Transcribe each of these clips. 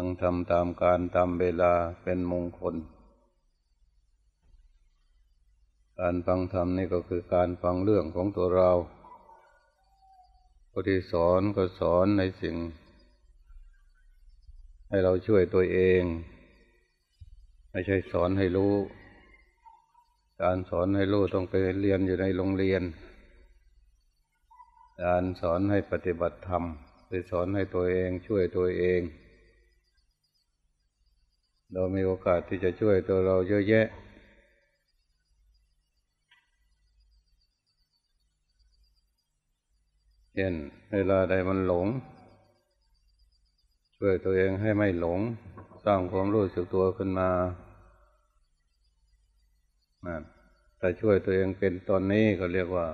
ตั้งทำตามการตามเวลาเป็นมงคล การฟังธรรมนี่ก็คือการฟังเรื่องของตัวเราผู้ที่สอนก็สอนในสิ่ง ให้เราช่วยตัวเอง ไม่ใช่สอนให้รู้ การสอนให้รู้ต้องไปเรียนอยู่ในโรงเรียน การสอนให้ปฏิบัติธรรมไปสอนให้ตัวเองช่วยตัวเอง เรามีโอกาสที่จะช่วยตัวเราเยอะแยะ เช่นเวลาใดมันหลง ช่วยตัวเองให้ไม่หลง สร้างความรู้สึกตัวขึ้นมาแต่ช่วยตัวเองเป็นตอนนี้ก็เรียกว่า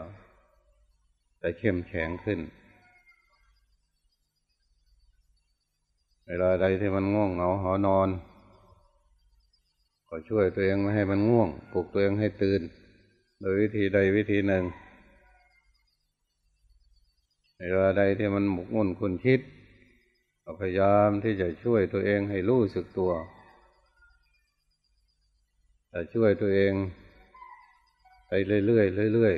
จะเข้มแข็งขึ้น เวลาใดที่มันง่วงเหงาหอนอน ก็ช่วยตัวเองไม่ให้มันง่วงปลุกตัวเองให้ตื่น โดยวิธีใดวิธีหนึ่งเวลาใดที่มันหมกมุ่นคุณคิดพยายามที่จะช่วยตัวเองให้รู้สึกตัวแต่ช่วยตัวเองไปเรื่อยๆเรื่อย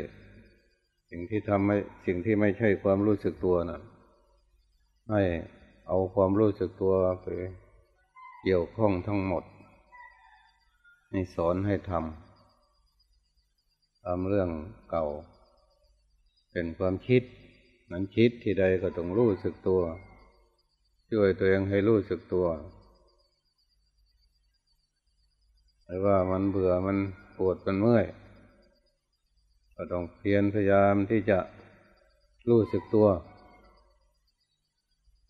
ๆสิ่งที่ทำไม่สิ่งที่ไม่ใช่ความรู้สึกตัวนะ่ะให้เอาความรู้สึกตัวไปเกี่ยวข้องทั้งหมด ให้สอนให้ทำทำเรื่องเก่า เป็นความคิดนั้นคิดที่ใดก็ต้องรู้สึกตัว ช่วยตัวเองให้รู้สึกตัวหรือว่ามันเบื่อมันปวดมันเมื่อย ก็ต้องเพียรพยายามที่จะรู้สึกตัว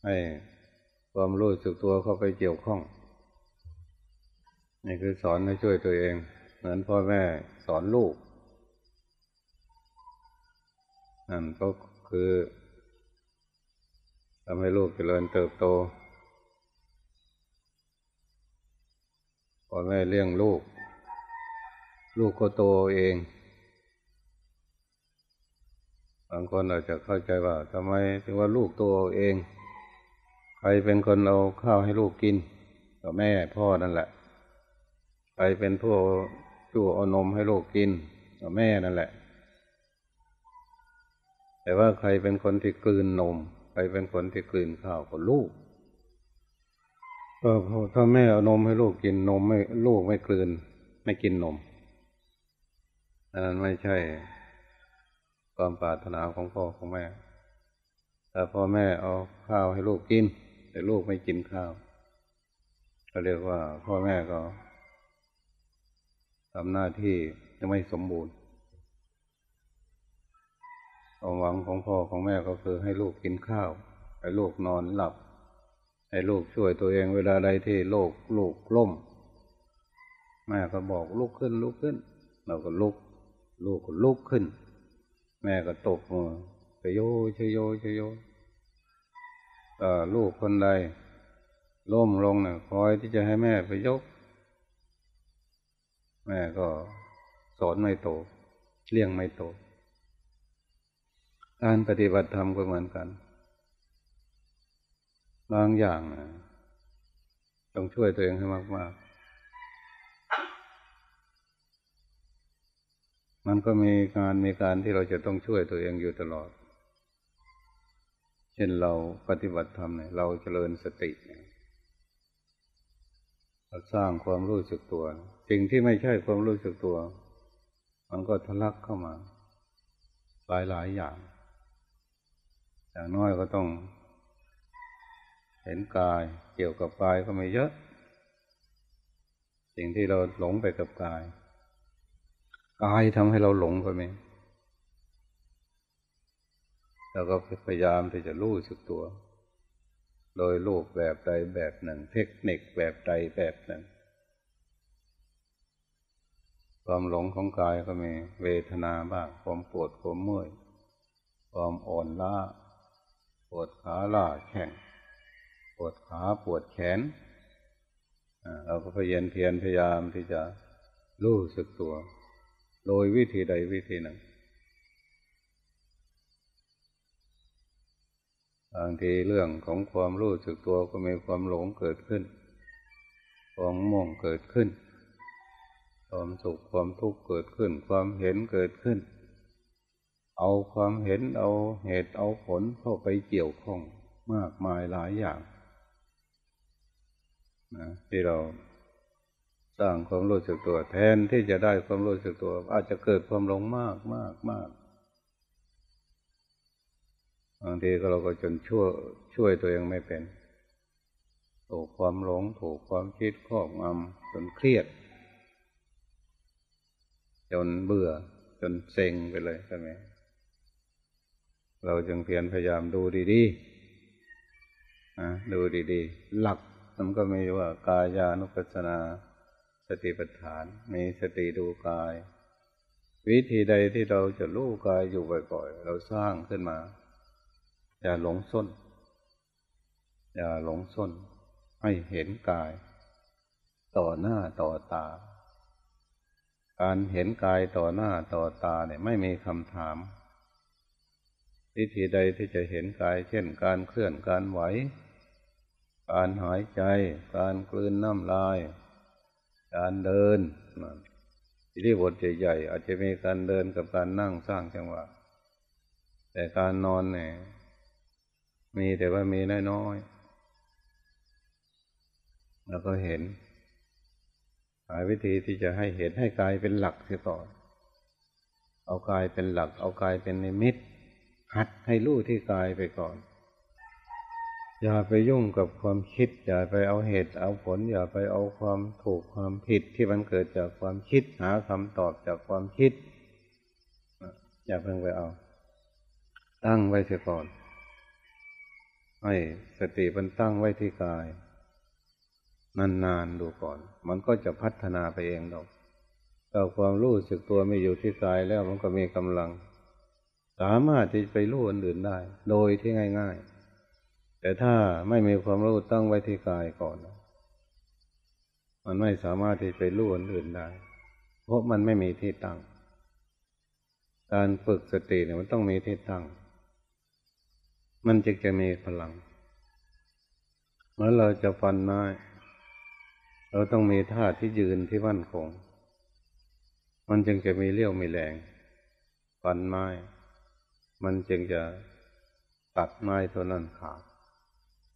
ให้ความรู้สึกตัวเข้าไปเกี่ยวข้อง นี่คือสอนให้ช่วยตัวเอง เหมือนพ่อแม่สอนลูกนั่นก็คือทำให้ลูกเจริญเติบโตพ่อแม่เลี้ยงลูก ลูกก็โตเอง บางคนอาจจะเข้าใจว่าทำไมถึงว่าลูกโตเอง ใครเป็นคนเอาข้าวให้ลูกกินก็แม่พ่อนั่นแหละ ใครเป็นผู้ชู้เอานมให้ลูกกินก็แม่นั่นแหละ แต่ว่าใครเป็นคนที่กลืนนม ใครเป็นคนที่กลืนข้าวก็ลูกก็ถ้าแม่เอานมให้ลูกกินนมไม่ลูกไม่กลืน ไม่กินนมอันนั้นไม่ใช่ ความปรารถนาของพ่อของแม่ แต่พ่อแม่เอาข้าวให้ลูกกิน แต่ลูกไม่กินข้าว ก็เรียกว่าพ่อแม่ก็ ทำหน้าที่จะไม่สมบูรณ์ความหวังของพ่อของแม่ก็คือให้ลูกกินข้าว ให้ลูกนอนหลับ ให้ลูกช่วยตัวเองเวลาใดที่โลกลูกล้มแม่ก็บอกลุกขึ้นลุกขึ้น เราก็ลุก ลูกก็ลุกขึ้น แม่ก็ตบมือชโยชโยชโยลูกคนใดล้มลงนี่ยคอยที่จะให้แม่ไปยก แม่ก็สอนไม่โต เลี้ยงไม่โต การปฏิบัติธรรมก็เหมือนกัน บางอย่างต้องช่วยตัวเองให้มาก ๆ มันก็มีการมีการที่เราจะต้องช่วยตัวเองอยู่ตลอด เช่นเราปฏิบัติธรรมเนี่ยเราเจริญสติเนี่ยเราสร้างความรู้สึกตัว สิ่งที่ไม่ใช่ความรู้สึกตัว มันก็ทะลักเข้ามา หลายหลายอย่าง อย่างน้อยก็ต้อง เห็นกายเกี่ยวกับกายก็ไม่เยอะ สิ่งที่เราหลงไปกับกาย กายทำให้เราหลงก็ไม่เราก็พยายามที่จะรู้สึกตัว โดยรูปแบบใดแบบหนึ่ง เทคนิคแบบใดแบบหนึ่ง ความหลงของกายก็มีเวทนาบ้างความปวดความเมื่อยความอ่อนล้าปวดขาล่าแข็งปวดขาปวดแขนเราก็พยายามเพียรพยายามที่จะรู้สึกตัว โดยวิธีใดวิธีหนึ่งบางทีเรื่องของความรู้สึกตัวก็มีความหลงเกิดขึ้น ความม่วงเกิดขึ้น ความสุขความทุกข์เกิดขึ้น ความเห็นเกิดขึ้น เอาความเห็นเอาเหตุเอาผลเข้าไปเกี่ยวข้องมากมายหลายอย่างนะที่เราสร้างความรู้สึกตัวแทนที่จะได้ความรู้สึกตัว อาจจะเกิดความหลงมากมากมากบางทีเราก็จนช่วยช่วยตัวเองไม่เป็นถูกความหลงถูกความคิดครอบงำจนเครียด จนเบื่อ จนเซ็งไปเลยใช่ไหมเราจึงเพียรพยายามดูดีๆนะดูดีๆ หลักมันก็มีว่ากายานุปัสสนา สติปัฏฐาน มีสติดูกาย วิธีใดที่เราจะรู้กายอยู่บ่อยๆ เราสร้างขึ้นมา อย่าหลงส้น อย่าหลงส้น ให้เห็นกาย ต่อหน้าต่อตา การเห็นกายต่อหน้าต่อตาเนี่ยไม่มีคำถาม วิธีใดที่จะเห็นกาย เช่น การเคลื่อนการไหว การหายใจ การกลืนน้ำลาย การเดินที่บทใหญ่ๆอาจจะมีการเดินกับการนั่งสร้างจังหวะ แต่การนอนเนี่ยมีแต่ว่ามีน้อยๆแล้วก็เห็น หาวิธีที่จะให้เห็นให้กายเป็นหลักเสียก่อน เอากายเป็นหลัก เอากายเป็นนิมิต หัดให้รู้ที่กายไปก่อน อย่าไปยุ่งกับความคิด อย่าไปเอาเหตุเอาผล อย่าไปเอาความถูกความผิดที่มันเกิดจากความคิด หาคำตอบจากความคิด อย่าเพิ่งไปเอา ตั้งไว้เสียก่อนให้สติมันตั้งไว้ที่กาย นานๆดูก่อน มันก็จะพัฒนาไปเองดอกถ้าความรู้สึกตัวไม่อยู่ที่กายแล้วมันก็มีกำลัง สามารถที่ไปรู้อันอื่นได้ โดยที่ง่าย ๆ แต่ถ้าไม่มีความรู้ตั้งไว้ที่กายก่อน มันไม่สามารถที่ไปรู้อื่นได้ เพราะมันไม่มีที่ตั้ง การฝึกสติเนี่ยมันต้องมีที่ตั้ง มันจึงจะมีพลังเมื่อเราจะฟันไม้ เราต้องมีท่าที่ยืนที่มั่นคง มันจึงจะมีเลี้ยวมีแรงฟันไม้ มันจึงจะตัดไม้ตัวนั้นขาด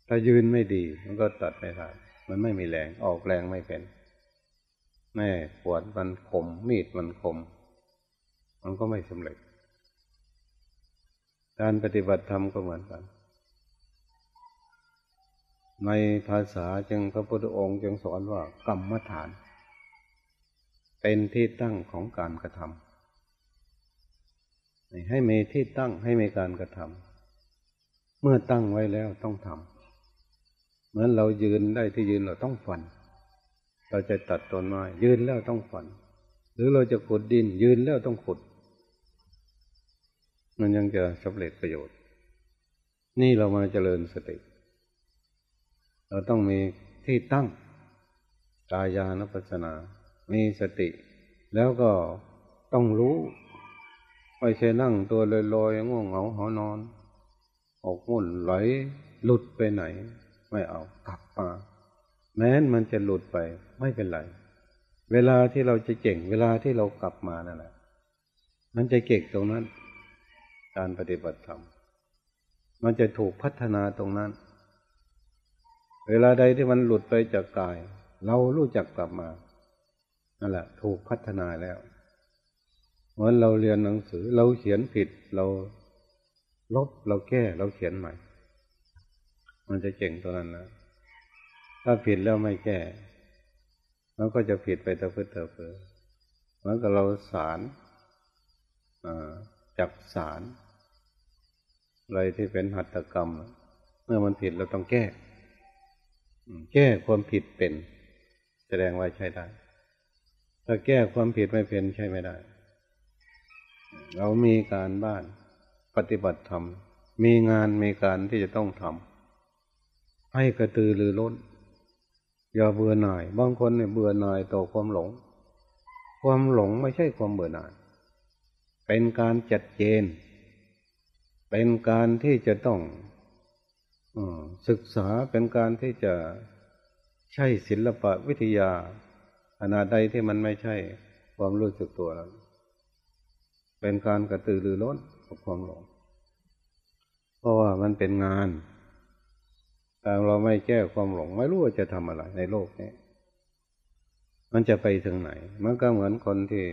ถ้ายืนไม่ดี มันก็ตัดไม่ได้มันไม่มีแรงออกแรงไม่เป็นแม่ขวดมันคม มีดมันคม มันก็ไม่สำเร็จ การปฏิบัติธรรมก็เหมือนกัน ในภาษาจึงพระพุทธองค์จึงสอนว่ากรรมฐาน เป็นที่ตั้งของการกระทำให้มีที่ตั้งให้มีการกระทำเมื่อตั้งไว้แล้วต้องทำเหมือนเรายืนได้ที่ยืนเราต้องฝัน เราจะตัดต้นไม้ยืนแล้วต้องฝัน หรือเราจะขุดดิน ยืนแล้วต้องขุด มันยังจะสำเร็จประโยชน์ นี่เรามาเจริญสติ เราต้องมีที่ตั้งกายานุปัสสนา มีสติ แล้วก็ต้องรู้ ไม่ใช่นั่งตัวลอยๆง่วงเหงาหอนอน ออกมุ่นไหลหลุดไปไหน ไม่เอากลับมา แม้นมันจะหลุดไป ไม่เป็นไร เวลาที่เราจะเก่ง เวลาที่เรากลับมานั่นแหละมันจะเก่งตรงนั้น การปฏิบัติธรรมมันจะถูกพัฒนาตรงนั้น เวลาใดที่มันหลุดไปจากกาย เรารู้จักกลับมานั่นแหละถูกพัฒนาแล้วเหมือนเราเรียนหนังสือ เราเขียนผิดเราลบเราแก้เราเขียนใหม่ มันจะเก่งตัวนั้นนะถ้าผิดแล้วไม่แก้มันก็จะผิดไปตะพื้นเตอเพื่อเหมือนกับเราสารจับสารอะไรที่เป็นหัตถกรรม เมื่อมันผิดเราต้องแก้ แก้ความผิดเป็น แสดงว่าใช่ได้ ถ้าแก้ความผิดไม่เป็นใช่ไม่ได้ เรามีการบ้านปฏิบัติธรรม มีงานมีการที่จะต้องทำให้กระตือรือร้น อย่าเบื่อหน่าย บางคนเนี่ยเบื่อหน่ายต่อความหลง ความหลงไม่ใช่ความเบื่อหน่าย เป็นการจัดเจน เป็นการที่จะต้อง ศึกษาเป็นการที่จะใช่ศิลปะวิทยาขนาดใดที่มันไม่ใช่ความรู้สึกตัวแล้วเป็นการกระตือรือร้นกับความหลง เพราะว่ามันเป็นงาน แต่เราไม่แก้ความหลง ไม่รู้ว่าจะทำอะไรในโลกนี้มันจะไปถึงไหน มันก็เหมือนคนที่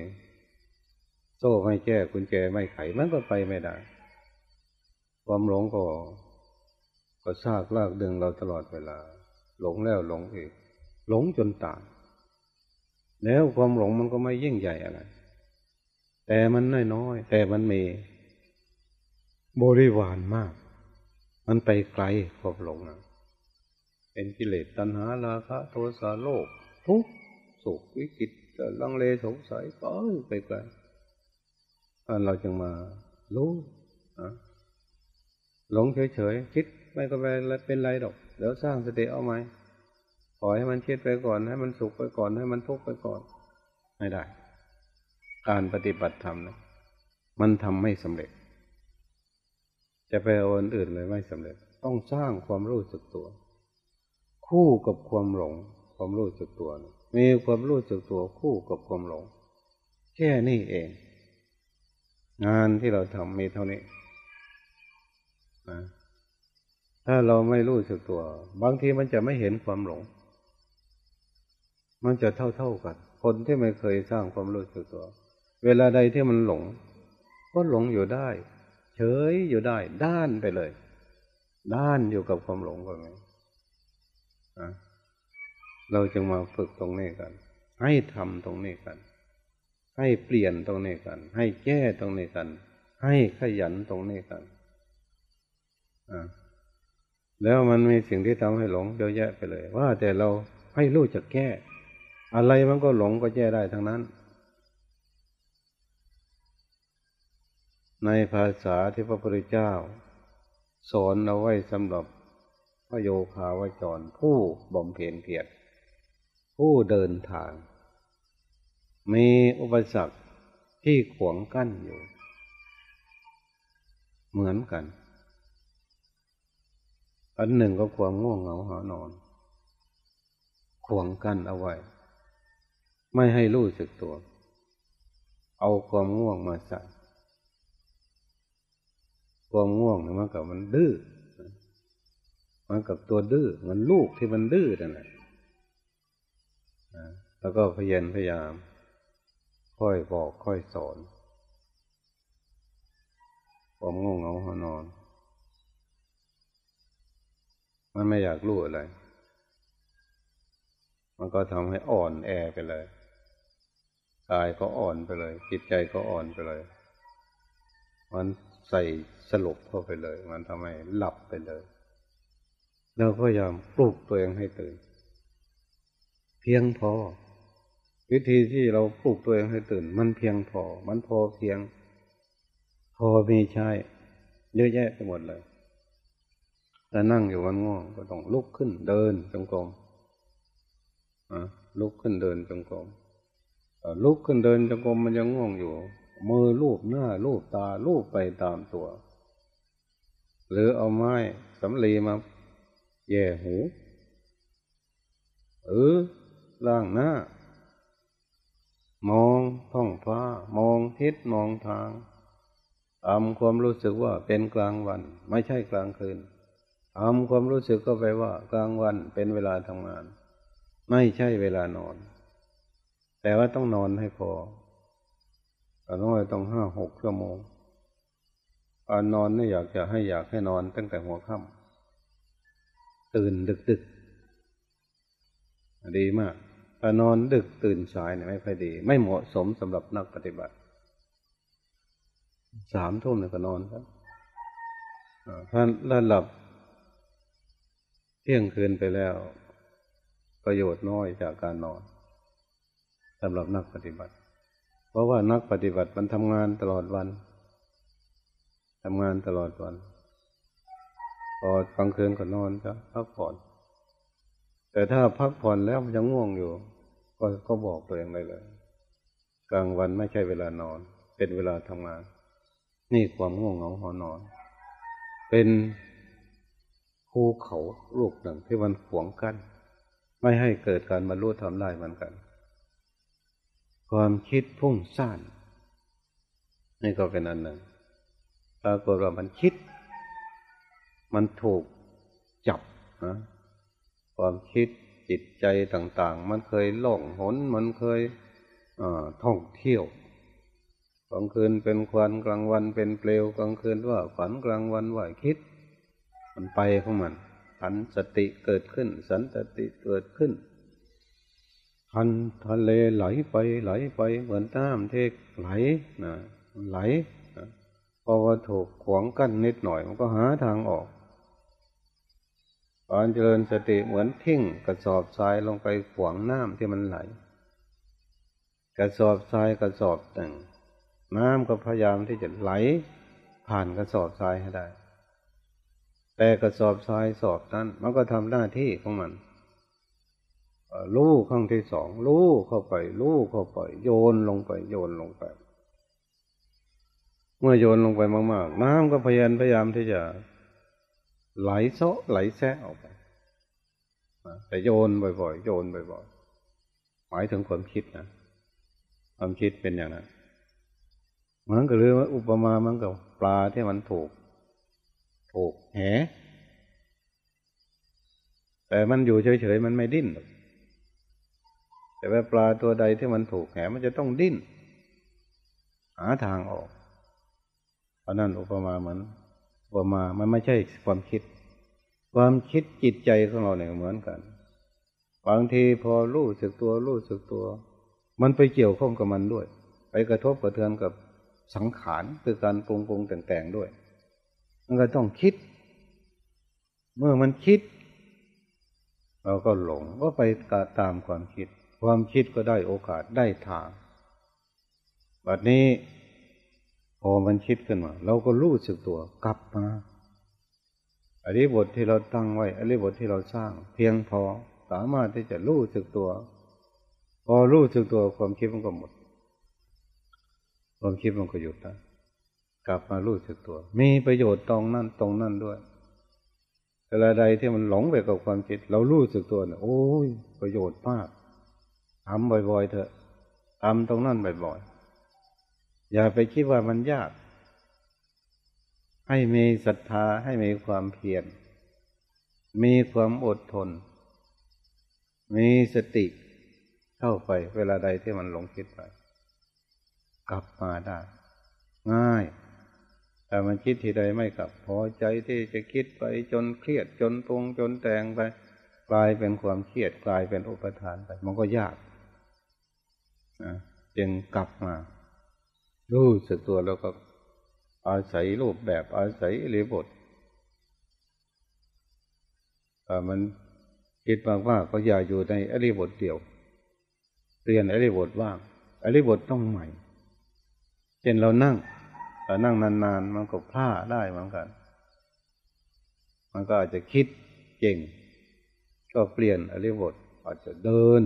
โซ่ไม่แก้กุญแจไม่ไข มันก็ไปไม่ได้ ความหลงก็ ก็ซากลากดึงเราตลอดเวลา หลงแล้วหลงอีก หลงจนตายแล้วความหลงมันก็ไม่ยิ่งใหญ่อะไร แต่มันน้อยๆแต่มันมีบริวารมาก มันไปไกลความหลงนะเป็นกิเลสตัณหาราคะโทสะโลกทุกสุขวิกิตลังเลสงสัยไปไปไกลเราจึงมารู้หลงเฉยๆคิด ไม่ก็เป็นไรดอก เดี๋ยวสร้างสติเอาไหมปล่อยให้มันคิดไปก่อน ให้มันสุขไปก่อนให้มันทุกข์ไปก่อน ไม่ได้ การปฏิบัติธรรมนะมันทำไม่สำเร็จ จะไปเอาอื่นเลยไม่สำเร็จ ต้องสร้างความรู้สึกตัว คู่กับความหลง ความรู้สึกตัวนะมีความรู้สึกตัวคู่กับความหลง แค่นี้เอง งานที่เราทำมีเท่านี้นะ ถ้าเราไม่รู้สึกตัว บางทีมันจะไม่เห็นความหลง มันจะเท่าเท่ากัน คนที่ไม่เคยสร้างความรู้สึกตัว เวลาใดที่มันหลง ก็หลงอยู่ได้ เฉยอยู่ได้ ด้านไปเลย ด้านอยู่กับความหลงก็ไงเราจึงมาฝึกตรงนี้กัน ให้ทำตรงนี้กัน ให้เปลี่ยนตรงนี้กัน ให้แก้ตรงนี้กัน ให้ขยันตรงนี้กัน แล้วมันมีสิ่งที่ทำให้หลงเยอะแยะไปเลย ว่าแต่เราให้รู้จักแก้ อะไรมันก็หลงก็แก้ได้ทั้งนั้น ในภาษาที่พระพุทธเจ้า สอนเอาไว้สำหรับพระโยคาวจรผู้บ่มเพียรเพียรผู้เดินทาง มีอุปสรรคที่ขวงกั้นอยู่ เหมือนกัน อันหนึ่งก็ความง่วงเหงาหานอนขวงกั้นเอาไว้ ไม่ให้รู้สึกตัว เอาความง่วงมาใส่ความง่วงมันกับมันดื้อมันกับตัวดื้อมันลูกที่มันดื้อนั่นแหละแล้วก็พยายพยายาม ค่อยบอกค่อยสอน ความง่วงเหงาหอนอน มันไม่อยากรู้อะไร มันก็ทำให้อ่อนแอไปเลยกายก็อ่อนไปเลย จิตใจก็อ่อนไปเลย มันใส่สลบเข้าไปเลย มันทำให้หลับไปเลย เราก็ยามปลุกตัวเองให้ตื่น เพียงพอ วิธีที่เราปลุกตัวเองให้ตื่น มันเพียงพอ มันพอเพียง พอมีใช่เยอะแยะไปหมดเลย แต่นั่งอยู่วันง่วงก็ต้องลุกขึ้นเดินจงกรมลุกขึ้นเดินจงกรมลุกขึ้นเดินจงกรมมันยังง่วงอยู่ มือลูบหน้าลูบตาลูบไปตามตัว หรือเอาไม้สำลีมาแย่หูเออล่างหน้า มองท้องฟ้า มองทิศมองทางทำความรู้สึกว่าเป็นกลางวัน ไม่ใช่กลางคืน ทำความรู้สึกก็ไปว่ากลางวันเป็นเวลาทำงาน ไม่ใช่เวลานอน แต่ว่าต้องนอนให้พอน้อยต้องห้าหกชั่วโมงการนอนนี่อยากจะให้อยากให้นอนตั้งแต่หัวค่ำตื่นดึกดึกดีมากถ้านอนดึกตื่นสายเนี่ยไม่ค่อยดี ไม่เหมาะสมสำหรับนักปฏิบัติสามทุ่มเนี่ยก็นอนครับถ้าถ้าหลับ ที่ยงคืนไปแล้ว ประโยชน์น้อยจากการนอนสำหรับนักปฏิบัติ เพราะว่านักปฏิบัติมันทำงานตลอดวันทำงานตลอดวันพอกลางคืนก็นอนก็พักผ่อน แต่ถ้าพักผ่อนแล้วมันยังง่วงอยู่ ก็ก็บอกตัวเองเลยเลย กลางวันไม่ใช่เวลานอน เป็นเวลาทำงาน นี่ความง่วงเหงาหอนอน เป็น ภูเขาลูกหนึ่งที่มันขวงกัน้นไม่ให้เกิดการบรรลุธรรมได้เหมือนกัน ความคิดพุ่งซ่านนี่ก็เป็นอันหนึ่งปรากฏว่ามันคิด มันถูกจับนะความคิดจิตใจต่าง ๆ มันเคยล่องหนมันเคยท่องเที่ยวกลางคืนเป็นควันกลางวันเป็นเปลวกลางคืนว่าฝันกลางวันว่าคิด มันไปของมันสันสติเกิดขึ้น สันสติเกิดขึ้นทันทะเลไหลไปไหลไปเหมือนน้ำเทกไหลนะไหลนะพอว่าถูกขวางกั้นนิดหน่อย มันก็หาทางออกการเจริญสติเหมือนทิ้งกระสอบทรายลงไปขวางน้ำที่มันไหล กระสอบทรายกระสอบหนึ่งน้ำก็พยายามที่จะไหลผ่านกระสอบทรายให้ได้ แต่กระสอบทรายสอบนั้น มันก็ทำหน้าที่ของมันลู่ข้างที่สองลู่เข้าไปลู่เข้าไป โยนลงไป โยนลงไป เมื่อโยนลงไปมากๆ น้ำก็พยายามพยายามที่จะไหลโซะไหลแซะออกไปแต่โยนบ่อยๆโยนบ่อยๆหมายถึงความคิดนะความคิดเป็นอย่างนั้นเหมือนกับเรื่องอุปมาเหมือนกับปลาที่มันถูก ถูกแหแต่มันอยู่เฉยๆมันไม่ดิ้นแต่ว่าปลาตัวใดที่มันถูกแหมันจะต้องดิ้น หาทางออกเพราะนั้นอุปมาเหมือนอุปมามันไม่ใช่ความคิด ความคิดจิตใจของเราเนี่ยเหมือนกัน บางทีพอรู้สึกตัวรู้สึกตัว มันไปเกี่ยวข้องกับมันด้วย ไปกระทบกระเทือนกับสังขารคือการปรุงปรุงแต่งๆด้วย มันก็ต้องคิด เมื่อมันคิด เราก็หลงก็ไปตามความคิด ความคิดก็ได้โอกาสได้ทางบัดนี้พอมันคิดขึ้นมา เราก็รู้สึกตัวกลับมาอันนี้บทที่เราตั้งไว้อันนี้บทที่เราสร้าง เพียงพอสามารถที่จะรู้สึกตัว พอรู้สึกตัวความคิดมันก็หมด ความคิดมันก็หยุดนะ กลับมารู้สึกตัว มีประโยชน์ตรงนั้นตรงนั้นด้วยเวลาใดที่มันหลงไปกับความคิด เรารู้สึกตัวเนี่ยโอ้ยประโยชน์มากทำบ่อยๆเถอะทำตรงนั้นบ่อยๆอย่าไปคิดว่ามันยาก ให้มีศรัทธาให้มีความเพียรมีความอดทน มีสติเข้าไป เวลาใดที่มันหลงคิดไป กลับมาได้ ง่าย แต่มันคิดทีใดไม่กลับพอใจที่จะคิดไปจนเครียดจนปรุงจนแต่งไป กลายเป็นความเครียดกลายเป็นอุปทานไป มันก็ยากนะจึงกลับมา รู้สึกตัวแล้วก็ อาศัยรูปแบบอาศัยอริบทแต่มันคิดมากว่าก็อย่าอยู่ในอริบทเดียวเรียนอริบทว่างอริบทต้องใหม่เช่นเรานั่ง เรานั่งนานๆมันก็พลาดได้เหมือนกัน มันก็อาจจะคิดเก่ง ก็เปลี่ยนอริบทอาจจะเดิน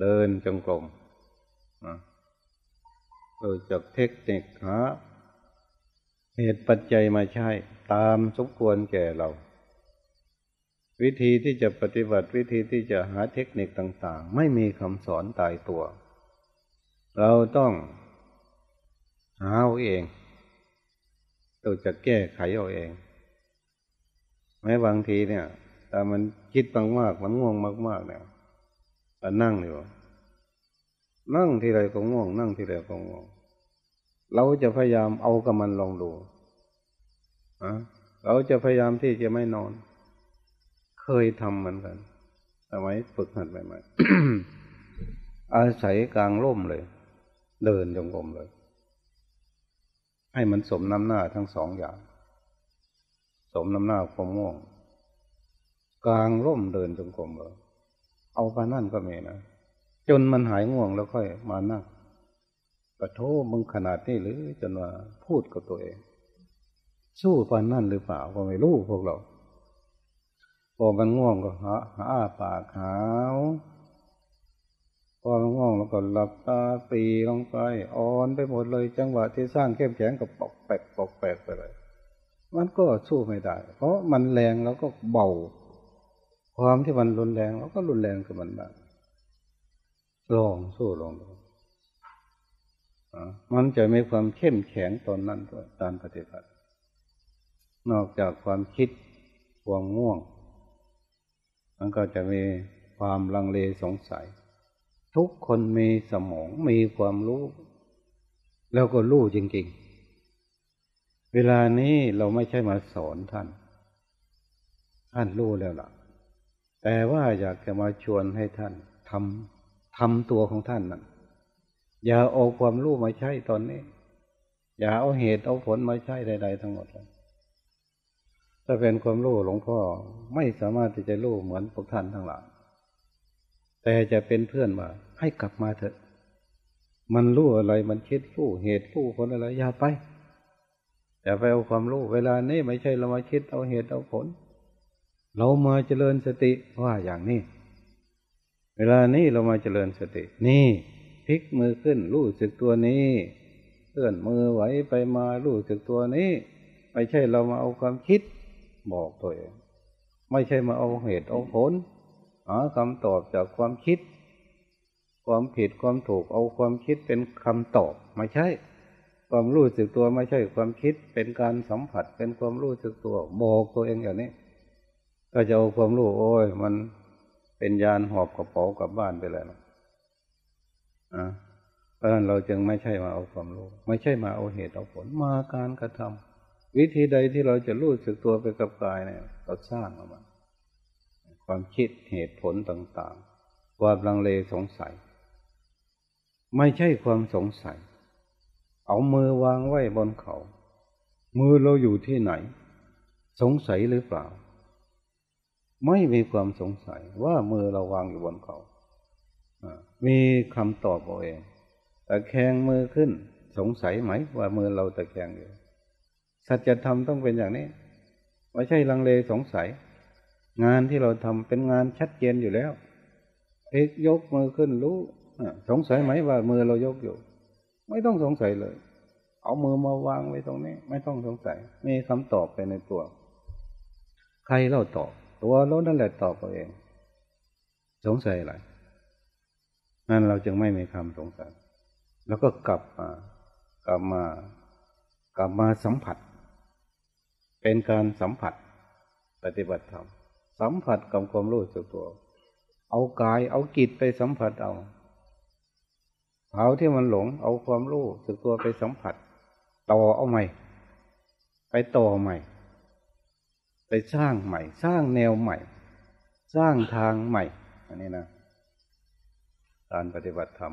เดินจงกรมเราจากเทคนิคหาเหตุปัจจัยมาใช้ตามสมควรแก่เรา วิธีที่จะปฏิบัติวิธีที่จะหาเทคนิคต่าง ๆ ไม่มีคำสอนตายตัว เราต้อง หาเอาเองเราจะแก้ไขเอาเอง แม้บางทีเนี่ยแต่มันคิดบางมากมันง่วงมากๆเนี่ยแต่นั่งอยู่นั่งทีไรก็ง่วง นั่งทีไรก็ง่วง เราจะพยายามเอากับมันลองดูอะเราจะพยายามที่จะไม่นอน เคยทำเหมือนกันสมัยฝึกหัดใหม่ๆอาศัยกลางร่มเลย เดินจงกรมเลย ให้มันสมน้ำหน้าทั้งสองอย่าง สมน้ำหน้าความง่วง กลางร่มเดินจงกรมเลยเอาไปนั่นก็มีนะจนมันหายง่วงแล้วค่อยมานั่งกระโทมึงขนาดนี้หรือจนว่าพูดกับตัวเอง สู้ปานนั่นหรือเปล่าก็ไม่รู้พวกเราพอมันง่วงก็หาหาปากหาว พอง่วงแล้วก็หลับตาปีลงไปอ่อนไปหมดเลย จังหวะที่สร้างเข้มแข็งกับปอกแปกปอกแปกไปเลยมมันก็สู้ไม่ได้ เพราะมันแรงแล้วก็เบา ความที่มันรุนแรงแล้วก็รุนแรงกับมันบ้างลองสู้ลองดูมันจะมีความเข้มแข็งตอนนั้นด้วยการปฏิบัติ นอกจากความคิดความง่วง มันก็จะมีความลังเลสงสัย ทุกคนมีสมองมีความรู้ แล้วก็รู้จริง ๆ เวลานี้เราไม่ใช่มาสอนท่าน ท่านรู้แล้วล่ะ แต่ว่าอยากจะมาชวนให้ท่านทำทำตัวของท่านนั่นอย่าเอาความรู้มาใช้ตอนนี้ อย่าเอาเหตุเอาผลมาใช้ใด ๆ ทั้งหมดเลยถ้าเป็นความรู้หลวงพ่อไม่สามารถที่จะรู้เหมือนพวกท่านทั้งหลาย แต่จะเป็นเพื่อนว่าให้กลับมาเถอะ มันรู้อะไรมันคิดรู้เหตุรู้ผลอะไรอย่าไปอย่าไปเอาความรู้เวลานี้ไม่ใช่เรามาคิดเอาเหตุเอาผล เรามาเจริญสติว่าอย่างนี้ เวลานี้เรามาเจริญสติ นี่พลิกมือขึ้นรู้สึกตัวนี้เคลื่อนมือไหวไปมารู้สึกตัวนี้ ไม่ใช่เรามาเอาความคิดบอกตัวเองไม่ใช่มาเอาเหตุเอาผล หาคำตอบจากความคิด ความผิดความถูกเอาความคิดเป็นคำตอบไม่ใช่ ความรู้สึกตัวไม่ใช่ความคิดเป็นการสัมผัสเป็นความรู้สึกตัวบอกตัวเองอย่างนี้ ก็จะเอาความรู้โอ้ย มันเป็นยานหอบกระเป๋ากลับบ้านไปแล้วเพราะฉะนั้นเราจึงไม่ใช่มาเอาความรู้ ไม่ใช่มาเอาเหตุเอาผลมาการกระทำวิธีใดที่เราจะรู้สึกตัวไปกับกายเนี่ยเราสร้างออกมา ความคิดเหตุผลต่างๆ ความลังเลสงสัย ไม่ใช่ความสงสัย เอามือวางไว้บนเขา มือเราอยู่ที่ไหน สงสัยหรือเปล่า ไม่มีความสงสัยว่ามือเราวางอยู่บนเขา มีคำตอบเอาเองตะแคงมือขึ้น สงสัยไหมว่ามือเราตะแคงอยู่ สัจธรรมต้องเป็นอย่างนี้ ไม่ใช่ลังเลสงสัย งานที่เราทำเป็นงานชัดเจนอยู่แล้ว เอกยกมือขึ้นรู้สงสัยไหมว่ามือเรายกอยู่ ไม่ต้องสงสัยเลย เอามือมาวางไว้ตรงนี้ ไม่ต้องสงสัย มีคำตอบไปในตัว ใครเล่าตอบ ตัวเรานั่นแหละตอบเอาเอง สงสัยอะไรนั่นเราจึงไม่มีคำสงสัย แล้วก็กลับมากลับมากลับมาสัมผัส เป็นการสัมผัสปฏิบัติธรรม สัมผัสกับความรู้สึกตัว เอากายเอากิจไปสัมผัสเอาเผาที่มันหลง เอาความรู้สึกตัวไปสัมผัส ต่อเอาใหม่ ไปต่อใหม่ ไปสร้างใหม่ สร้างแนวใหม่ สร้างทางใหม่ อันนี้นะ การปฏิบัติธรรม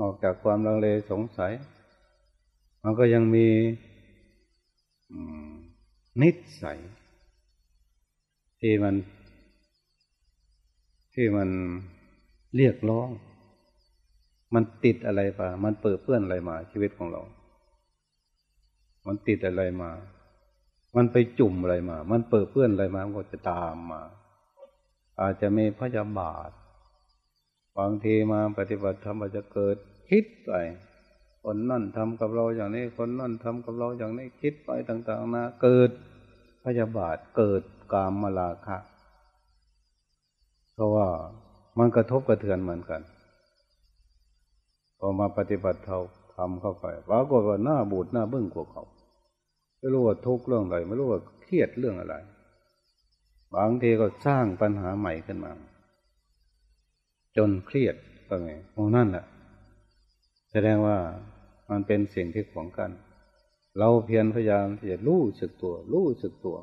ออกจากความลังเลสงสัย มันก็ยังมีนิสัย ที่มัน ที่มันเรียกร้อง มันติดอะไรมามันเปิดเพื่อนอะไรมา ชีวิตของเรา มันติดอะไรมา มันไปจุ่มอะไรมา มันเปิดเพื่อนอะไรมามันก็จะตามมา อาจจะมีพยาบาทบางทีมาปฏิบัติธรรมอาจจะเกิดคิดไปคนนั่นทำกับเราอย่างนี้ คนนั่นทำกับเราอย่างนี้คิดไปต่าง ๆ นะ เกิดพยาบาทเกิด กามมาลาคะเพราะว่ามันกระทบกระเทือนเหมือนกัน พอมาปฏิบัติเท่าทำเข้าไปปรากฏว่าหน้าบูดหน้าบึ้งกว่าเขาไม่รู้ว่าทุกเรื่องอะไรไม่รู้ว่าเครียดเรื่องอะไร บางทีก็สร้างปัญหาใหม่ขึ้นมา จนเครียดก็ไงโอ้นั่นแหละแสดงว่ามันเป็นสิ่งที่ขวางกัน เราเพียรพยายามที่จะรู้สึกตัว รู้สึกตัว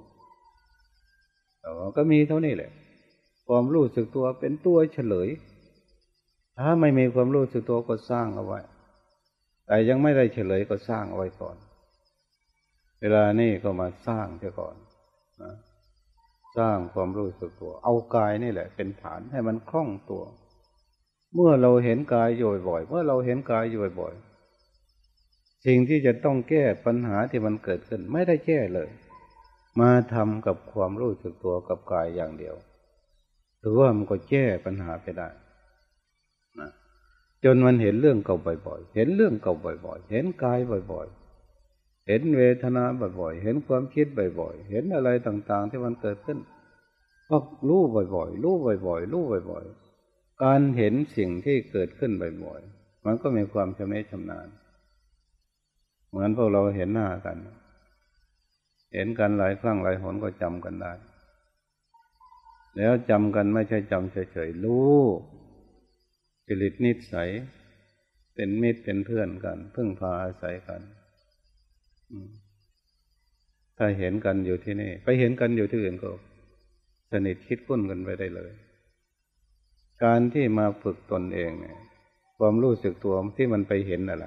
แต่ว่าก็มีเท่านี้แหละ ความรู้สึกตัวเป็นตัวเฉลย ถ้าไม่มีความรู้สึกตัวก็สร้างเอาไว้ แต่ยังไม่ได้เฉลยก็สร้างเอาไว้ก่อน เวลานี้ก็มาสร้างเสียก่อนนะสร้างความรู้สึกตัว เอากายนี่แหละ เป็นฐานให้มันคล่องตัว เมื่อเราเห็นกายอยู่บ่อย เมื่อเราเห็นกายอยู่บ่อย สิ่งที่จะต้องแก้ปัญหาที่มันเกิดขึ้น ไม่ได้แก้เลย มาทำกับความรู้สึกตัวกับกายอย่างเดียวถือว่ามันก็แก้ปัญหาไปได้นะจนมันเห็นเรื่องเก่าบ่อยๆ เห็นเรื่องเก่าบ่อยๆ เห็นกายบ่อยๆ เห็นเวทนาบ่อยๆ เห็นความคิดบ่อยๆ เห็นอะไรต่างๆ ที่มันเกิดขึ้น ก็รู้บ่อยๆ รู้บ่อยๆ รู้บ่อยๆ การเห็นสิ่งที่เกิดขึ้นบ่อยๆ มันก็มีความชำนิชำนาญ เหมือนพวกเราเห็นหน้ากัน เห็นกันหลายครั้งหลายหนก็จำกันได้ แล้วจำกันไม่ใช่จำเฉยๆรู้จริตนิสัย เป็นมิตรเป็นเพื่อนกัน พึ่งพาอาศัยกันถ้าเห็นกันอยู่ที่นี่ ไปเห็นกันอยู่ที่อื่นก็สนิทคิดคุ้นกันไปได้เลย การที่มาฝึกตนเองเนี่ย ความรู้สึกตัวที่มันไปเห็นอะไร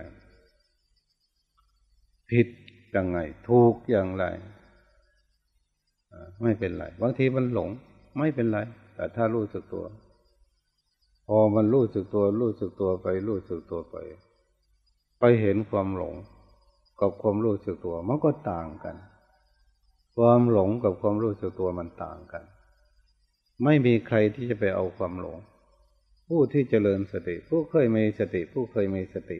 ผิด ยังไง ถูกอย่างไรไม่เป็นไรบางทีมันหลง ไม่เป็นไร แต่ถ้ารู้สึกตัว พอมันรู้สึกตัว รู้สึกตัวไป รู้สึกตัวไป ไปเห็นความหลง กับความรู้สึกตัว มันก็ต่างกัน ความหลงกับความรู้สึกตัวมันต่างกัน ไม่มีใครที่จะไปเอาความหลง ผู้ที่เจริญสติ ผู้เคยมีสติ ผู้เคยมีสติ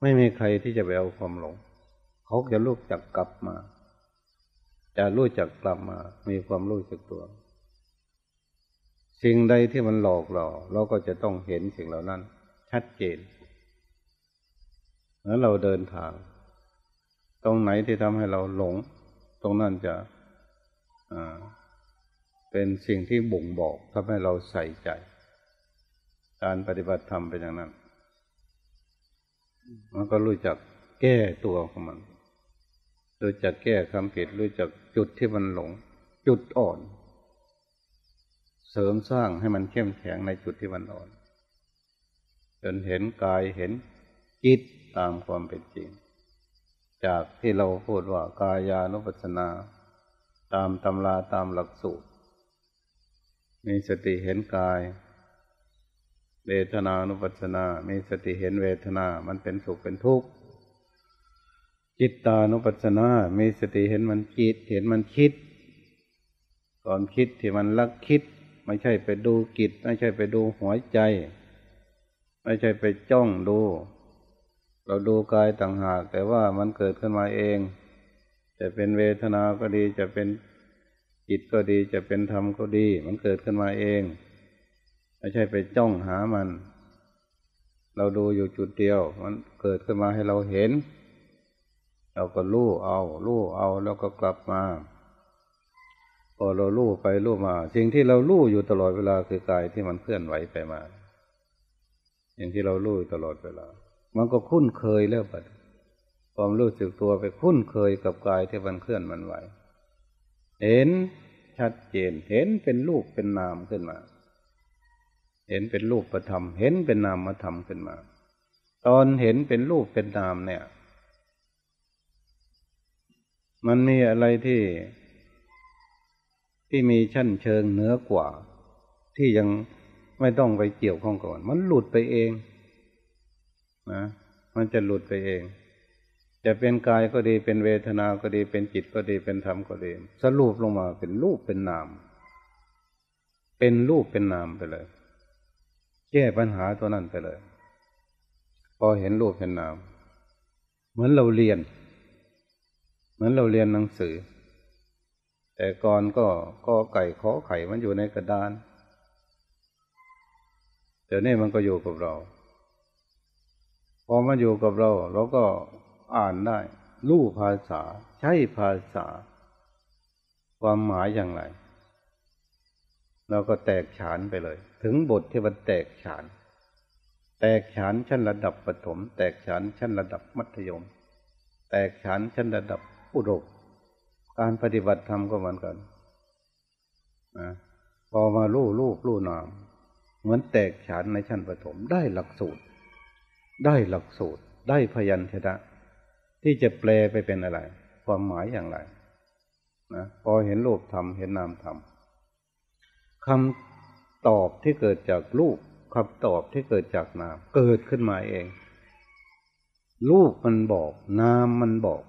ไม่มีใครที่จะไปเอาความหลง เขาจะรู้จักกลับมา จะรู้จักกลับมา มีความรู้สึกตัว สิ่งใดที่มันหลอกเรา เราก็จะต้องเห็นสิ่งเหล่านั้น ชัดเจนแล้วเราเดินทาง ตรงไหนที่ทำให้เราหลง ตรงนั้นจะเป็นสิ่งที่บ่งบอกทำให้เราใส่ใจ การปฏิบัติธรรมเป็นอย่างนั้น มันก็รู้จักแก้ตัวของมัน รู้จักแก้คำผิดรู้จักจุดที่มันหลง จุดอ่อน เสริมสร้างให้มันเข้มแข็งในจุดที่มันอ่อน จนเห็นกายเห็นจิตตามความเป็นจริง จากที่เราพูดว่ากายานุปัสสนา ตามตำราตามหลักสูตร มีสติเห็นกาย เวทนานุปัสสนา มีสติเห็นเวทนา มันเป็นสุขเป็นทุกข์ จิตตานุปัสสนา มีสติเห็นมันคิดเห็นมันคิด ความคิดที่มันลักคิด ไม่ใช่ไปดูกิจ ไม่ใช่ไปดูหัวใจ ไม่ใช่ไปจ้องดู เราดูกายต่างหาก แต่ว่ามันเกิดขึ้นมาเอง จะเป็นเวทนา ก็ดี จะเป็นจิตก็ดี จะเป็นธรรมก็ดี มันเกิดขึ้นมาเอง ไม่ใช่ไปจ้องหามัน เราดูอยู่จุดเดียว มันเกิดขึ้นมาให้เราเห็น เราก็รู้เอารู้เอาแล้วก็กลับมา พอเราลู่ไปลู่มา สิ่งที่เราลู่อยู่ตลอดเวลาคือกายที่มันเคลื่อนไหวไปมาอย่างที่เราลู่ตลอดเวลา มันก็คุ้นเคยแล้วบัดความรู้สึกตัวไปคุ้นเคยกับกายที่มันเคลื่อนมันไหว เห็นชัดเจน เห็นเป็นรูปเป็นนามขึ้นมา เห็นเป็นรูปประธรรม เห็นเป็นนามมาทำขึ้นมา ตอนเห็นเป็นรูปเป็นนามเนี่ย มันมีอะไรที่ ที่มีชั้นเชิงเหนือกว่า ที่ยังไม่ต้องไปเกี่ยวข้องก่อน มันหลุดไปเอง นะมันจะหลุดไปเอง จะเป็นกายก็ดี เป็นเวทนาก็ดี เป็นจิตก็ดี เป็นธรรมก็ดี สรุปลงมาเป็นรูปเป็นนาม เป็นรูปเป็นนามไปเลย แก้ปัญหาตัวนั้นไปเลย พอเห็นรูปเป็นนาม เหมือนเราเรียน เหมือนเราเรียนหนังสือ แต่ก่อนก็ก็ไก่ขอไข่มันอยู่ในกระดานเดี๋ยวนี้มันก็อยู่กับเรา พอมาอยู่กับเรา เราก็อ่านได้ รู้ภาษา ใช้ภาษา ความหมายอย่างไร เราก็แตกฉานไปเลย ถึงบทที่มันแตกฉาน แตกฉานชั้นระดับปฐมแตกฉานชั้นระดับมัธยม แตกฉานชั้นระดับ อุดมการปฏิบัติธรรมก็เหมือนกันนะพอมาลู่ลูกลู่นาม เหมือนแตกฉานในชั้นปฐมได้หลักสูตร ได้หลักสูตร ได้พยัญชนะ ที่จะแปลไปเป็นอะไร ความหมายอย่างไรนะพอเห็นรูปธรรมเห็นนามธรรมคำตอบที่เกิดจากรูปคำตอบที่เกิดจากนาม เกิดขึ้นมาเอง รูปมันบอก นามมันบอก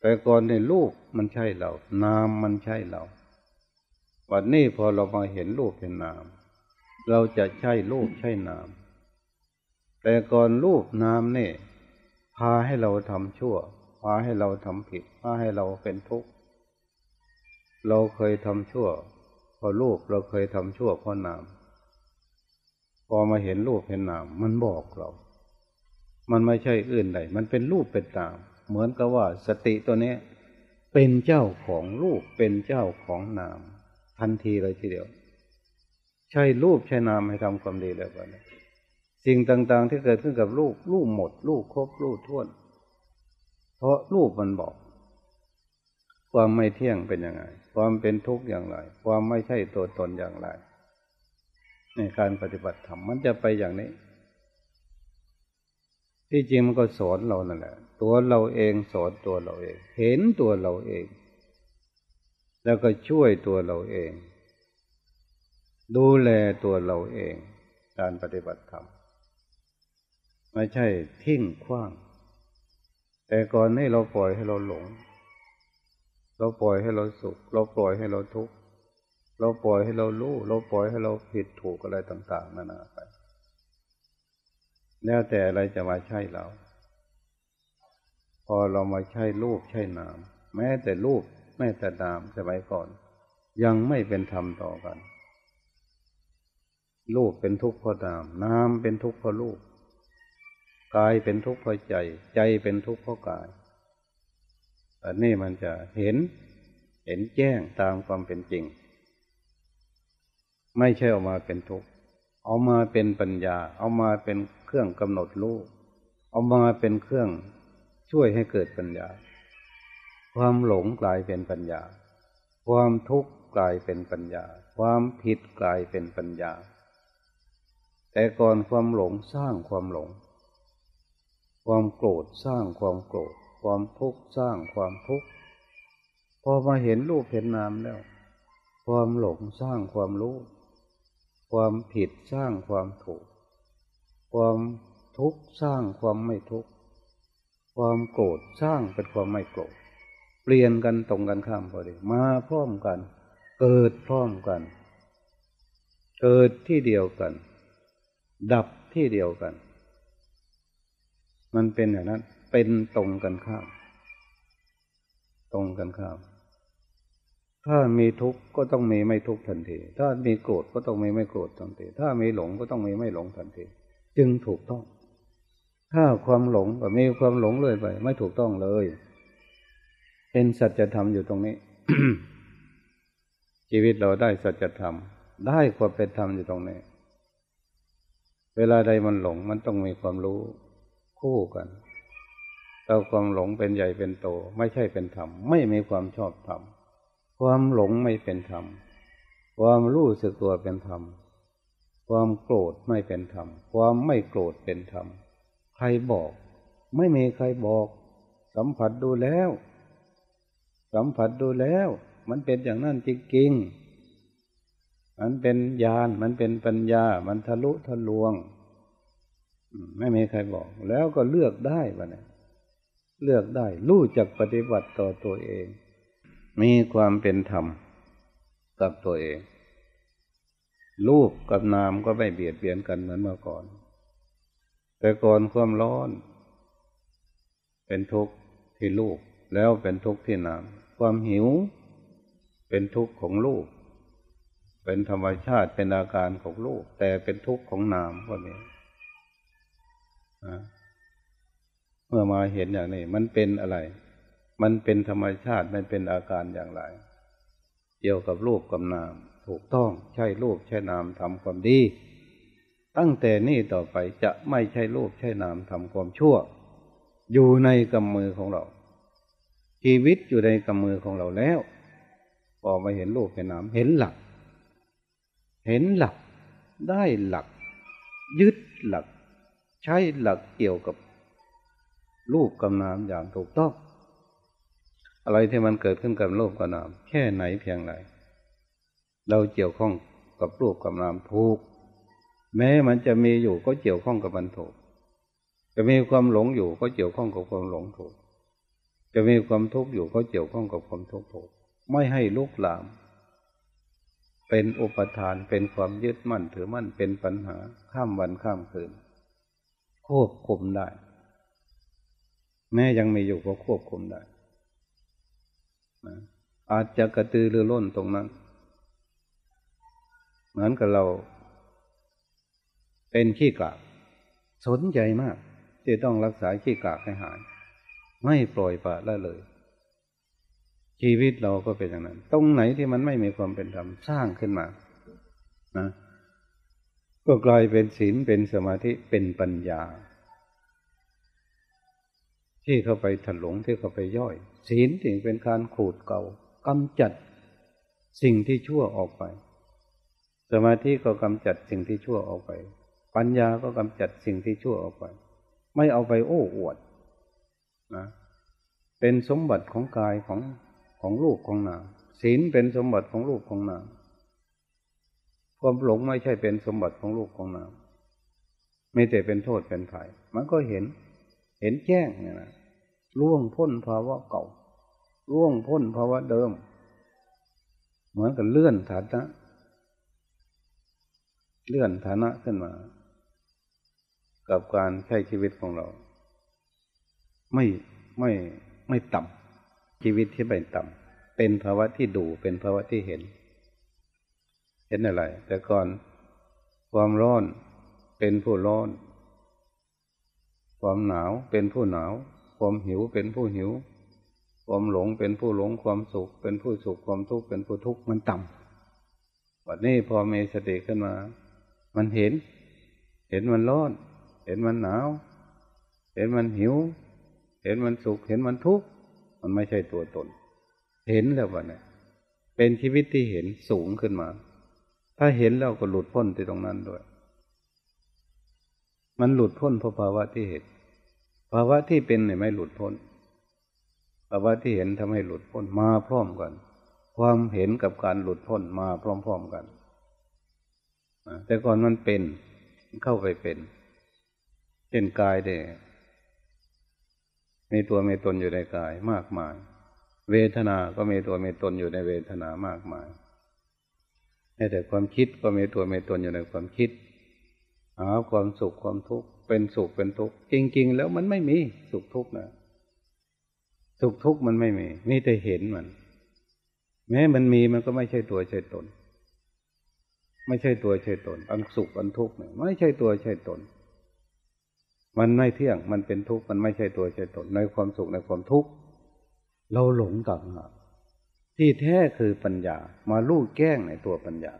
แต่ก่อนในรูปมันใช่เรา นามมันใช่เราวันนี้พอเรามาเห็นรูปเห็นนาม เราจะใช่รูปใช่นาม แต่ก่อนรูปนามเนี่ยพาให้เราทำชั่ว พาให้เราทำผิด พาให้เราเป็นทุกข์ เราเคยทำชั่วพราะรูปเราเคยทำชั่วเพราะนาม พอมาเห็นรูปเห็นนาม มันบอกเรา มันไม่ใช่อื่นใดมันเป็นรูปเป็นนาม เหมือนกับว่าสติตัวนี้เป็นเจ้าของรูปเป็นเจ้าของนาม ทันทีเลยทีเดียว ใช่รูปใช่นามให้ทำความดีแล้วกันสิ่งต่าง ๆ ที่เกิดขึ้นกับรูปรูปหมด รูปครบรูปท้วน เพราะรูปมันบอก ความไม่เที่ยงเป็นยังไง ความเป็นทุกข์อย่างไร ความไม่ใช่ตัวตนอย่างไร ในการปฏิบัติธรรมมันจะไปอย่างนี้ ที่จริงมันก็สอนเรานั่นแหละ ตัวเราเองสอนตัวเราเอง เห็นตัวเราเอง แล้วก็ช่วยตัวเราเอง ดูแลตัวเราเอง การปฏิบัติธรรมไม่ใช่ทิ้งขว้าง แต่ก่อนนี้เราปล่อยให้เราหลง เราปล่อยให้เราสุข เราปล่อยให้เราทุกข์เราปล่อยให้เรารู้ เราปล่อยให้เราผิดถูกอะไรต่าง ๆ นานาไป แล้วแต่อะไรจะมาใช่เรา พอเรามาใช่รูปใช่นาม แม้แต่รูปแม้แต่นามสมัยก่อน ยังไม่เป็นธรรมต่อกันรูปเป็นทุกข์เพราะนาม นามเป็นทุกข์เพราะรูปกายเป็นทุกข์เพราะใจ ใจเป็นทุกข์เพราะกายอันนี้มันจะเห็น เห็นแจ้งตามความเป็นจริง ไม่ใช่เอามาเป็นทุกข์ เอามาเป็นปัญญา เอามาเป็น เครื่องกำหนดรู้เอามาเป็นเครื่องช่วยให้เกิดปัญญา ความหลงกลายเป็นปัญญา ความทุกข์กลายเป็นปัญญา ความผิดกลายเป็นปัญญา แต่ก่อนความหลงสร้างความหลง ความโกรธสร้างความโกรธ ความทุกข์สร้างความทุกข์ พอมาเห็นรูปเห็นนามแล้ว ความหลงสร้างความรู้ ความผิดสร้างความถูก ความทุกข์สร้างความไม่ทุกข์ความโกรธสร้างเป็นความไม่โกรธเปลี่ยนกันตรงกันข้ามพอดีมาพร้อมกัน เกิดพร้อมกัน เกิดที่เดียวกัน ดับที่เดียวกัน มันเป็นอย่างนั้น เป็นตรงกันข้าม ตรงกันข้าม ถ้ามีทุกข์ก็ต้องมีไม่ทุกข์ทันที ถ้ามีโกรธก็ต้องมีไม่โกรธทันที ถ้ามีหลงก็ต้องมีไม่หลงทันที จึงถูกต้อง ถ้าความหลงกับมีความหลงเลยไป ไม่ถูกต้องเลย เป็นสัจธรรมอยู่ตรงนี้ ชีวิตเราได้สัจธรรม ได้ความเป็นธรรมอยู่ตรงนี้ เวลาใดมันหลงมันต้องมีความรู้คู่กันเราความหลงเป็นใหญ่เป็นโต ไม่ใช่เป็นธรรม ไม่มีความชอบธรรม ความหลงไม่เป็นธรรม ความรู้สึกตัวเป็นธรรม ความโกรธไม่เป็นธรรม ความไม่โกรธเป็นธรรม ใครบอก ไม่มีใครบอก สัมผัสดูแล้ว สัมผัสดูแล้ว มันเป็นอย่างนั้นจริงๆมันเป็นญาณมันเป็นปัญญา มันทะลุทะลวง ไม่มีใครบอก แล้วก็เลือกได้วะเนี่ยเลือกได้ รู้จักปฏิบัติต่อตัวเอง มีความเป็นธรรมกับตัวเอง รูปกับนามก็ไม่เบียดเบียนกันเหมือนเมื่อก่อน แต่ก่อนความร้อน เป็นทุกข์ที่รูปแล้วเป็นทุกข์ที่นาม ความหิว เป็นทุกข์ของรูปเป็นธรรมชาติเป็นอาการของรูปแต่เป็นทุกข์ของนามก็มีเมื่อมาเห็นอย่างนี้ มันเป็นอะไร มันเป็นธรรมชาติมันเป็นอาการอย่างไร เกี่ยวกับรูปกับนาม ถูกต้องใช่รูปใช่นามทำความดี ตั้งแต่นี้ต่อไปจะไม่ใช่รูปใช่นามทำความชั่ว อยู่ในกำมือของเรา ชีวิตอยู่ในกำมือของเราแล้วพอมาเห็นรูปเห็นนามเห็นหลัก เห็นหลักได้หลัก ยึดหลัก ใช้หลักเกี่ยวกับรูปกับนามอย่างถูกต้อง อะไรที่มันเกิดขึ้นกับรูปกับนาม แค่ไหนเพียงไร เราเกี่ยวข้องกับรูปกับนามถูกแม้มันจะมีอยู่ก็เกี่ยวข้องกับมันถูก จะมีความหลงอยู่ก็เกี่ยวข้องกับความหลงถูก จะมีความทุกข์อยู่ก็เกี่ยวข้องกับความทุกข์ถูก ไม่ให้ลุกลาม เป็นอุปทานเป็นความยึดมั่นถือมั่นเป็นปัญหาข้ามวันข้ามคืน ควบคุมได้ แม้ยังมีอยู่ก็ควบคุมได้อาจจะกระตือรือร้นตรงนั้น เหมือนกับเรา เป็นขี้กากสนใจมาก ที่ต้องรักษาขี้กากให้หาย ไม่ปล่อยปละละเลย ชีวิตเราก็เป็นอย่างนั้น ตรงไหนที่มันไม่มีความเป็นธรรมสร้างขึ้นมา นะก็กลายเป็นศีลเป็นสมาธิเป็นปัญญา ที่เข้าไปถลุงที่เข้าไปย่อย ศีลถึงเป็นการขูดเก่ากำจัดสิ่งที่ชั่วออกไป สมาธิก็กำจัดสิ่งที่ชั่วออกไป ปัญญาก็กำจัดสิ่งที่ชั่วออกไป ไม่เอาไปโอ้อวดนะเป็นสมบัติของกายของของลูกของนางศีลเป็นสมบัติของลูกของนางความหลงไม่ใช่เป็นสมบัติของลูกของนางไม่แต่เป็นโทษเป็นภัยมันก็เห็น เห็นแจ้งเนี่ยนะล่วงพ้นภาวะเก่าล่วงพ้นภาวะเดิม เหมือนกับเลื่อนฐานะ เลื่อนฐานะขึ้นมา กับการใช้ชีวิตของเรา ไม่ไม่ไม่ต่ำชีวิตที่ไม่ต่ำเป็นภาวะที่ดูเป็นภาวะที่เห็น เห็นอะไร แต่ก่อนความร้อนเป็นผู้ร้อน ความหนาวเป็นผู้หนาว ความหิวเป็นผู้หิว ความหลงเป็นผู้หลง ความสุข เป็นผู้สุข ความทุกข์เป็นผู้ทุกข์มันต่ำวันนี้พอมีสติขึ้นมา มันเห็น เห็นมันร้อน เห็นมันหนาว เห็นมันหิว เห็นมันสุข เห็นมันทุกข์ มันไม่ใช่ตัวตน เห็นแล้ววะเนี่ยเป็นชีวิตที่เห็นสูงขึ้นมา ถ้าเห็นแล้วก็หลุดพ้นที่ตรงนั้นด้วย มันหลุดพ้นเพราะภาวะที่เห็น ภาวะที่เป็นเนี่ยไม่หลุดพ้น ภาวะที่เห็นทำให้หลุดพ้นมาพร้อมกัน ความเห็นกับการหลุดพ้นมาพร้อมๆกัน แต่ก่อนมันเป็นเข้าไปเป็นเช่นกายเด้มีตัวมีตนอยู่ในกายมากมาย เวทนา ก็มีตัวมีตนอยู่ในเวทนามากมายแต่ความคิดก็มีตัวมีตนอยู่ในความคิดหาความสุขความทุกข์เป็นสุขเป็นทุกข์จริง ๆ แล้วมันไม่มีสุขทุกข์นะสุขทุกข์มันไม่มีมีแต่เห็นมัน แม้มันมีมันก็ไม่ใช่ตัวใช่ตน ไม่ใช่ตัวใช่ตน อันสุขอันทุกข์เนี่ยไม่ใช่ตัวใช่ตน มันไม่เที่ยงมันเป็นทุกข์มันไม่ใช่ตัวใช่ตน ในความสุขในความทุกข์เราหลงต่างหากที่แท้คือปัญญา มาลู่แก้งในตัวปัญญา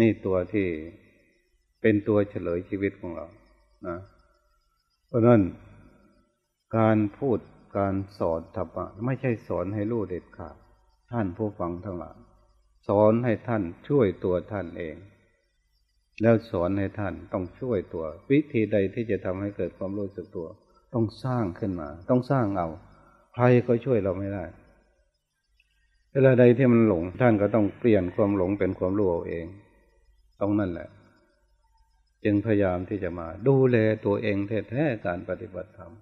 นี่ตัวที่เป็นตัวเฉลยชีวิตของเรานะเพราะนั้นการพูดการสอนธรรมะไม่ใช่สอนให้รู้เด็ดขาดท่านผู้ฟังทั้งหลาย สอนให้ท่านช่วยตัวท่านเอง แล้วสอนให้ท่านต้องช่วยตัว วิธีใดที่จะทำให้เกิดความรู้สึกตัว ต้องสร้างขึ้นมา ต้องสร้างเอาใครก็ช่วยเราไม่ได้เวลาใดที่มันหลง ท่านก็ต้องเปลี่ยนความหลงเป็นความรู้เอาเองต้องนั่นแหละ จึงพยายามที่จะมา ดูแลตัวเองแท้ๆการปฏิบัติธรรม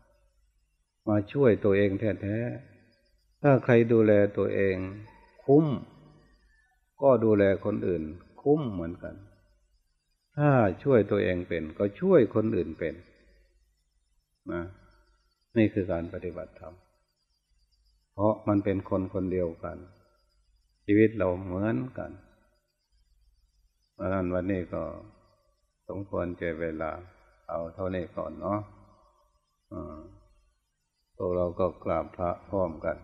มาช่วยตัวเองแท้ๆถ้าใครดูแลตัวเอง คุ้ม ก็ดูแลคนอื่น คุ้มเหมือนกัน ถ้าช่วยตัวเองเป็น ก็ช่วยคนอื่นเป็นนะนี่คือการปฏิบัติธรรม เพราะมันเป็นคนคนเดียวกัน ชีวิตเราเหมือนกันเพราะนั้นวันนี้ก็สมควรเจเวลา เอาเท่านี้ก่อนเนาะพวกเราก็กราบพระพร้อมกัน